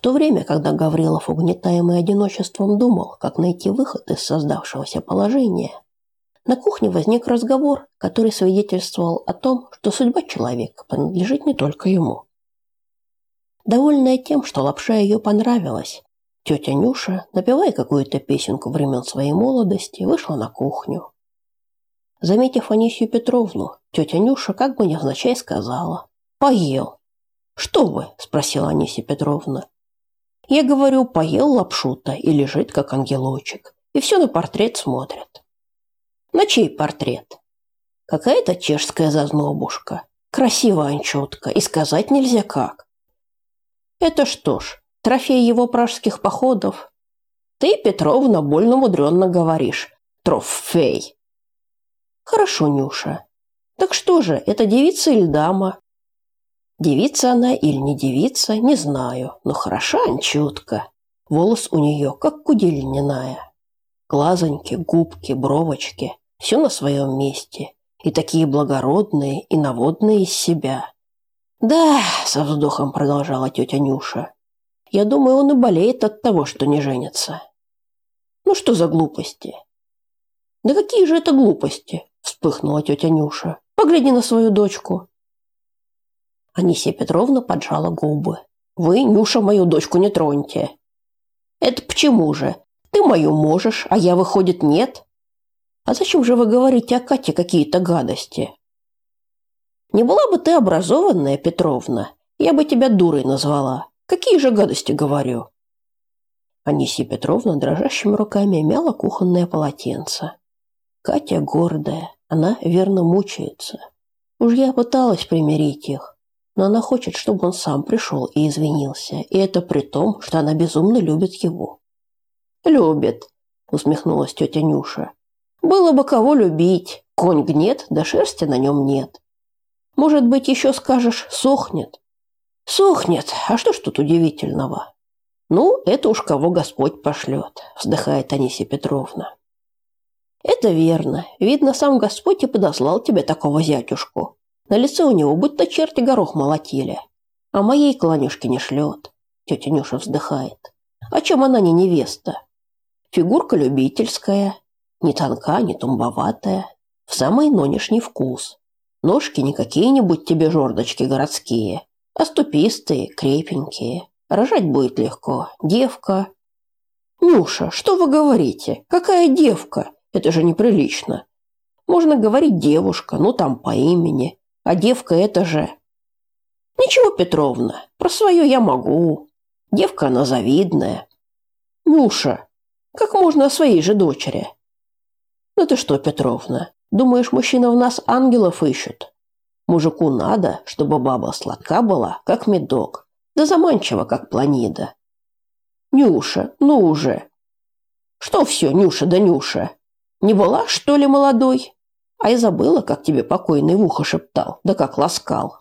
то время, когда Гаврилов, угнетаемый одиночеством, думал, как найти выход из создавшегося положения, на кухне возник разговор, который свидетельствовал о том, что судьба человека принадлежит не только ему. Довольная тем, что лапша ее понравилась, тетя Нюша, напевая какую-то песенку времен своей молодости, вышла на кухню. Заметив Анисию Петровну, тетя Нюша как бы невзначай сказала «Поел». «Что вы?» – спросила Анисия Петровна. Я говорю, поел лапшу-то и лежит, как ангелочек. И все на портрет смотрят. На чей портрет? Какая-то чешская зазнобушка. Красивая анчутка, и сказать нельзя как. Это что ж, трофей его пражских походов? Ты, Петровна, больно мудренно говоришь. Трофей. Хорошо, Нюша. Так что же, это девица или дама? Девица она или не девица, не знаю, но хороша анчутка. Волос у нее, как кудель льняная. Глазоньки, губки, бровочки – все на своем месте. И такие благородные, и наводные из себя. «Да», – со вздохом продолжала тетя Нюша, – «я думаю, он и болеет от того, что не женится». «Ну что за глупости?» «Да какие же это глупости?» – вспыхнула тетя Нюша. «Погляди на свою дочку. Анисия Петровна поджала губы. «Вы, Нюша, мою дочку не троньте». «Это почему же? Ты мою можешь, а я, выходит, нет?» «А зачем же вы говорите о Кате какие-то гадости?» «Не была бы ты образованная, Петровна, я бы тебя дурой назвала. Какие же гадости говорю?» Анисия Петровна дрожащими руками мяла кухонное полотенце. Катя гордая, она верно мучается. Уж я пыталась примирить их, но она хочет, чтобы он сам пришел и извинился, и это при том, что она безумно любит его. «Любит», – усмехнулась тетя Нюша. «Было бы кого любить. Конь гнет, да шерсти на нем нет. Может быть, еще скажешь, сохнет?» «Сохнет. А что ж тут удивительного?» «Ну, это уж кого Господь пошлет», – вздыхает Анисия Петровна. «Это верно. Видно, сам Господь и подослал тебе такого зятюшку. На лице у него будто черти горох молотили. А моей кланюшки не шлет. Тетя Нюша вздыхает. А чем она не невеста? Фигурка любительская, не тонка, не тумбоватая, в самый нонешний вкус. Ножки не какие-нибудь тебе жердочки городские, а ступистые, крепенькие. Рожать будет легко. Девка. Нюша, что вы говорите? Какая девка? Это же неприлично. Можно говорить девушка, ну там по имени. А девка это же... Ничего, Петровна, про свое я могу. Девка она завидная. Нюша, как можно о своей же дочери? Ну ты что, Петровна, думаешь, мужчина в нас ангелов ищут? Мужику надо, чтобы баба сладка была, как медок, да заманчива, как планида. Нюша, ну уже. Что все, Нюша да Нюша? Не была, что ли, молодой? А я забыла, как тебе покойный в ухо шептал, да как ласкал.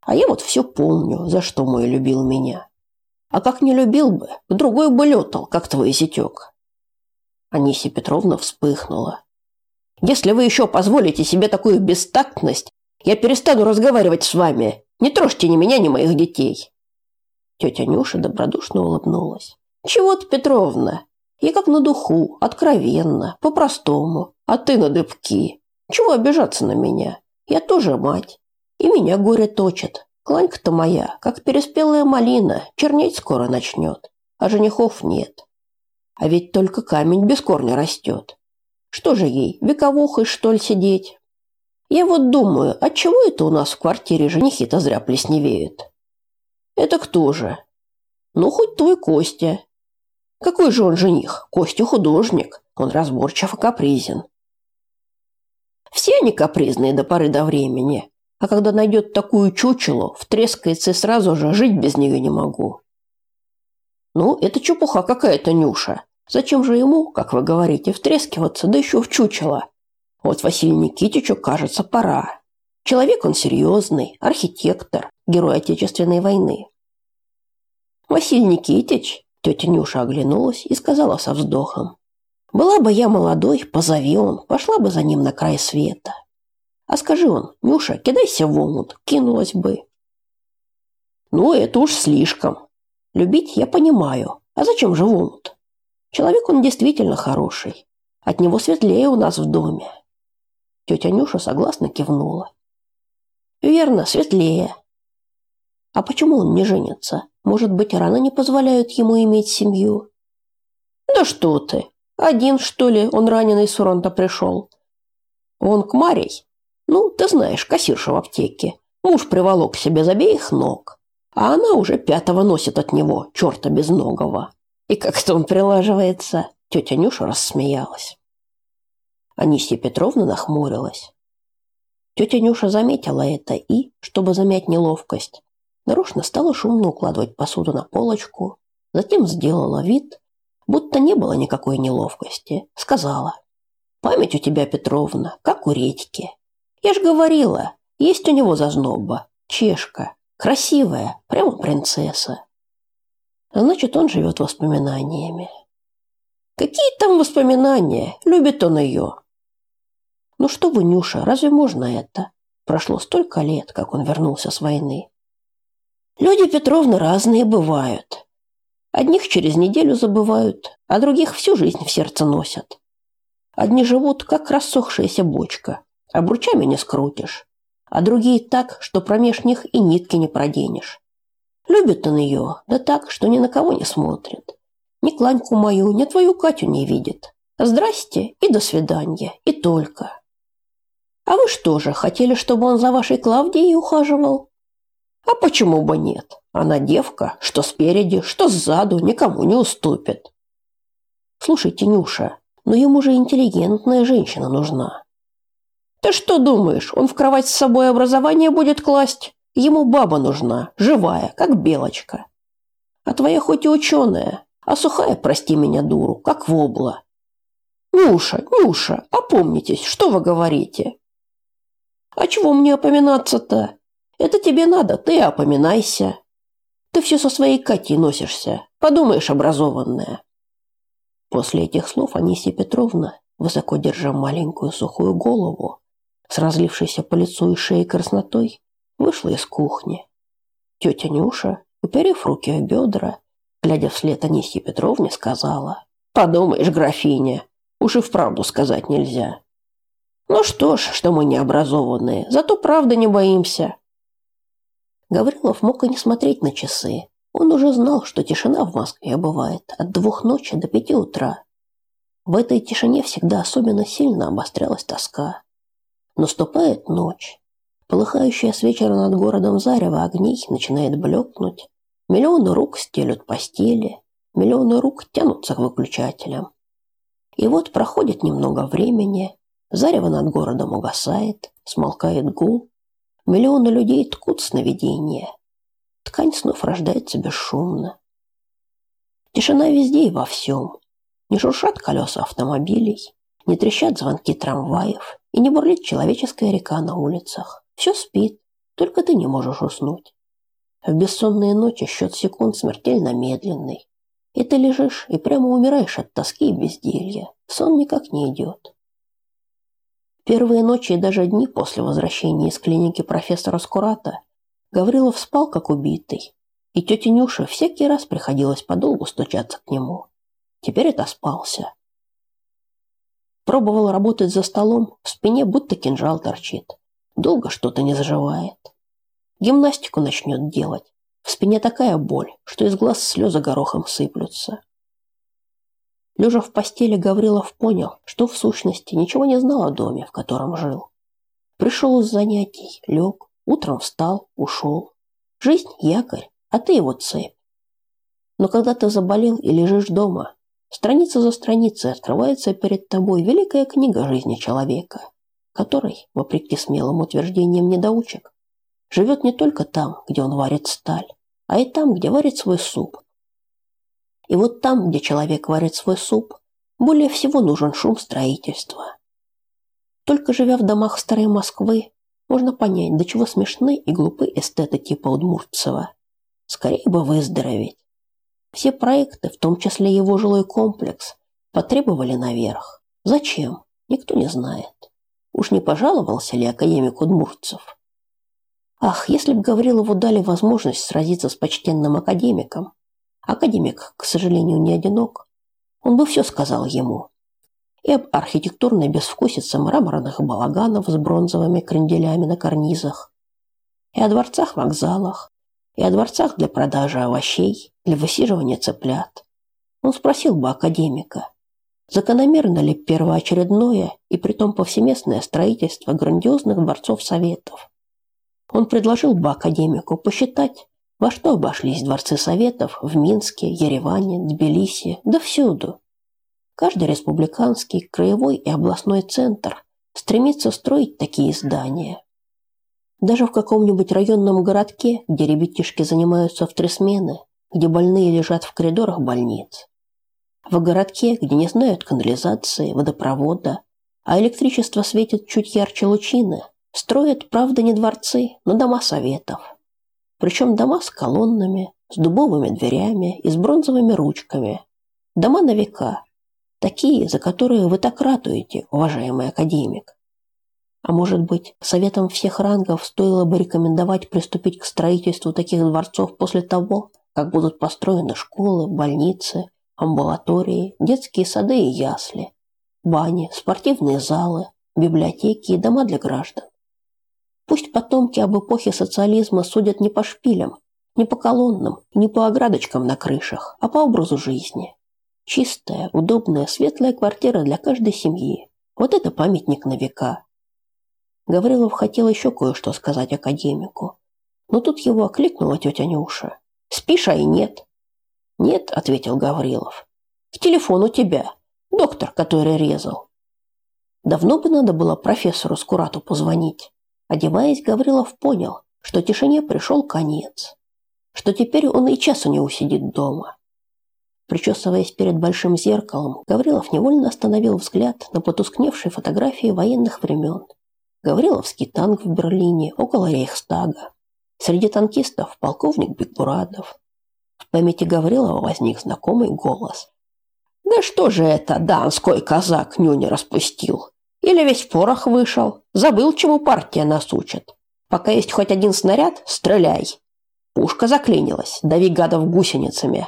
А я вот все помню, за что мой любил меня. А как не любил бы, к другой бы летал, как твой зятек. Анисия Петровна вспыхнула. Если вы еще позволите себе такую бестактность, я перестану разговаривать с вами. Не трожьте ни меня, ни моих детей. Тетя Нюша добродушно улыбнулась. Чего ты, Петровна? Я как на духу, откровенно, по-простому, а ты на дыбки. Чего обижаться на меня? Я тоже мать. И меня горе точит. Кланька-то моя, как переспелая малина, чернеть скоро начнет. А женихов нет. А ведь только камень без корня растет. Что же ей, вековухой, что ли, сидеть? Я вот думаю, отчего это у нас в квартире женихи-то зря плесневеют? Это кто же? Ну, хоть твой Костя. Какой же он жених? Костя художник. Он разборчив и капризен. Все они капризные до поры до времени. А когда найдет такую чучелу, втрескается и сразу же жить без нее не могу. Ну, это чепуха какая-то, Нюша. Зачем же ему, как вы говорите, втрескиваться, да еще в чучело? Вот Василию Никитичу, кажется, пора. Человек он серьезный, архитектор, герой Отечественной войны. Василий Никитич, тетя Нюша оглянулась и сказала со вздохом. Была бы я молодой, позови он, пошла бы за ним на край света. А скажи он, Нюша, кидайся в омут, кинулась бы. Ну, это уж слишком. Любить я понимаю, а зачем же Волод? Человек он действительно хороший. От него светлее у нас в доме. Тетя Нюша согласно кивнула. Верно, светлее. А почему он не женится? Может быть, рано не позволяют ему иметь семью? Да что ты? Один, что ли, он раненый с фронта пришел. Он к Марей. Ну, ты знаешь, кассирша в аптеке. Муж приволок себе за обеих ног. А она уже пятого носит от него, черта безногого. И как-то он прилаживается. Тетя Нюша рассмеялась. Анисия Петровна нахмурилась. Тетя Нюша заметила это и, чтобы замять неловкость, нарочно стала шумно укладывать посуду на полочку, затем сделала вид, будто не было никакой неловкости, сказала. «Память у тебя, Петровна, как у редьки. Я ж говорила, есть у него зазноба, чешка, красивая, прямо принцесса. Значит, он живет воспоминаниями. Какие там воспоминания? Любит он ее. Ну что вы, Нюша, разве можно это? Прошло столько лет, как он вернулся с войны. Люди Петровны разные бывают. Одних через неделю забывают, а других всю жизнь в сердце носят. Одни живут, как рассохшаяся бочка, обручами не скрутишь, а другие так, что промеж них и нитки не проденешь. Любит он ее, да так, что ни на кого не смотрит. Ни Кланьку мою, ни твою Катю не видит. Здрасте и до свидания, и только. А вы что же, хотели, чтобы он за вашей Клавдией ухаживал? А почему бы нет? Она девка, что спереди, что сзаду, никому не уступит. Слушайте, Нюша, но ему же интеллигентная женщина нужна. Ты что думаешь, он в кровать с собой образование будет класть? Ему баба нужна, живая, как белочка. А твоя хоть и ученая, а сухая, прости меня, дуру, как вобла. Нюша, Нюша, опомнитесь, что вы говорите? А чего мне опоминаться-то? Это тебе надо, ты опоминайся. Ты все со своей Катей носишься, подумаешь, образованная. После этих слов Анисия Петровна, высоко держа маленькую сухую голову, с разлившейся по лицу и шее краснотой, вышла из кухни. Тетя Нюша, уперев руки в бедра, глядя вслед Анисье Петровне, сказала, «Подумаешь, графиня, уж и вправду сказать нельзя. Ну что ж, что мы необразованные, зато правда не боимся». Гаврилов мог и не смотреть на часы. Он уже знал, что тишина в Москве бывает от двух ночи до пяти утра. В этой тишине всегда особенно сильно обострялась тоска. Наступает ночь. Полыхающая с вечера над городом зарево огней начинает блекнуть. Миллионы рук стелют постели, миллионы рук тянутся к выключателям. И вот проходит немного времени, зарево над городом угасает, смолкает гул, миллионы людей ткут сновидения. Ткань снов рождается бесшумно. Тишина везде и во всем. Не шуршат колеса автомобилей, не трещат звонки трамваев и не бурлит человеческая река на улицах. Все спит, только ты не можешь уснуть. В бессонные ночи счет секунд смертельно медленный. И ты лежишь и прямо умираешь от тоски и безделья. Сон никак не идет. Первые ночи и даже дни после возвращения из клиники профессора Скурата Гаврилов спал как убитый, и тете Нюше всякий раз приходилось подолгу стучаться к нему. Теперь это спался. Пробовал работать за столом, в спине будто кинжал торчит. Долго что-то не заживает. Гимнастику начнет делать. В спине такая боль, что из глаз слезы горохом сыплются. Лежа в постели, Гаврилов понял, что в сущности ничего не знал о доме, в котором жил. Пришел из занятий, лег, утром встал, ушел. Жизнь – якорь, а ты его цепь. Но когда ты заболел и лежишь дома, страница за страницей открывается перед тобой великая книга жизни человека – который, вопреки смелым утверждениям недоучек, живет не только там, где он варит сталь, а и там, где варит свой суп. И вот там, где человек варит свой суп, более всего нужен шум строительства. Только живя в домах старой Москвы, можно понять, до чего смешны и глупы эстеты типа Удмуртцева. Скорее бы выздороветь. Все проекты, в том числе его жилой комплекс, потребовали наверх. Зачем? Никто не знает. Уж не пожаловался ли академик Удмуртцев? Ах, если б Гаврилову дали возможность сразиться с почтенным академиком, Академик, к сожалению, не одинок. Он бы все сказал ему. И об архитектурной безвкусице мраморных балаганов с бронзовыми кренделями на карнизах, и о дворцах-вокзалах, и о дворцах для продажи овощей, для высиживания цыплят. Он спросил бы академика, закономерно ли первоочередное и притом повсеместное строительство грандиозных дворцов советов. Он предложил бы академику посчитать, во что обошлись дворцы советов в Минске, Ереване, Тбилиси, да всюду. Каждый республиканский, краевой и областной центр стремится строить такие здания. Даже в каком-нибудь районном городке, где ребятишки занимаются в три смены, где больные лежат в коридорах больниц. В городке, где не знают канализации, водопровода, а электричество светит чуть ярче лучины, строят, правда, не дворцы, но дома советов. Причем дома с колоннами, с дубовыми дверями и с бронзовыми ручками. Дома на века. Такие, за которые вы так ратуете, уважаемый академик. А может быть, советам всех рангов стоило бы рекомендовать приступить к строительству таких дворцов после того, как будут построены школы, больницы, амбулатории, детские сады и ясли, бани, спортивные залы, библиотеки и дома для граждан. Пусть потомки об эпохе социализма судят не по шпилям, не по колоннам, не по оградочкам на крышах, а по образу жизни. Чистая, удобная, светлая квартира для каждой семьи. Вот это памятник на века. Гаврилов хотел еще кое-что сказать академику. Но тут его окликнула тетя Нюша. «Спишь, а и нет». «Нет», — ответил Гаврилов. «В телефон у тебя. Доктор, который резал». Давно бы надо было профессору Скурату позвонить. Одеваясь, Гаврилов понял, что тишине пришел конец. Что теперь он и часу не усидит дома. Причесываясь перед большим зеркалом, Гаврилов невольно остановил взгляд на потускневшие фотографии военных времен. Гавриловский танк в Берлине, около Рейхстага. Среди танкистов полковник Бекмурадов. В памяти Гаврилова возник знакомый голос. «Да что же это, донской казак нюни распустил? Или весь порох вышел? Забыл, чему партия нас учит. Пока есть хоть один снаряд, стреляй. Пушка заклинилась, дави гадов гусеницами.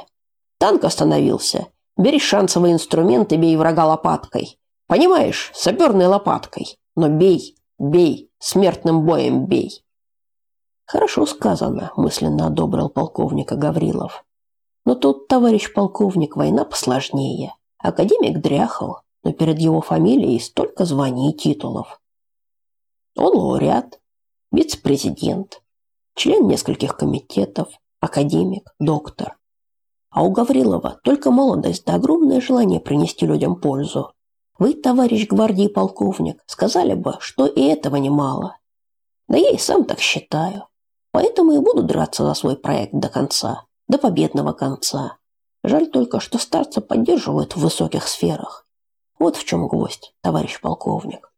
Танк остановился. Бери шансовый инструмент и бей врага лопаткой. Понимаешь, саперной лопаткой. Но бей, Бей, смертным боем бей. Хорошо сказано, мысленно одобрил полковника Гаврилов. Но тут, товарищ полковник, война посложнее. Академик дряхал, но перед его фамилией столько званий и титулов. Он лауреат, вице-президент, член нескольких комитетов, академик, доктор. А у Гаврилова только молодость да огромное желание принести людям пользу. Вы, товарищ гвардии полковник, сказали бы, что и этого немало. Да я и сам так считаю. Поэтому и буду драться за свой проект до конца, до победного конца. Жаль только, что старца поддерживают в высоких сферах. Вот в чем гвоздь, товарищ полковник.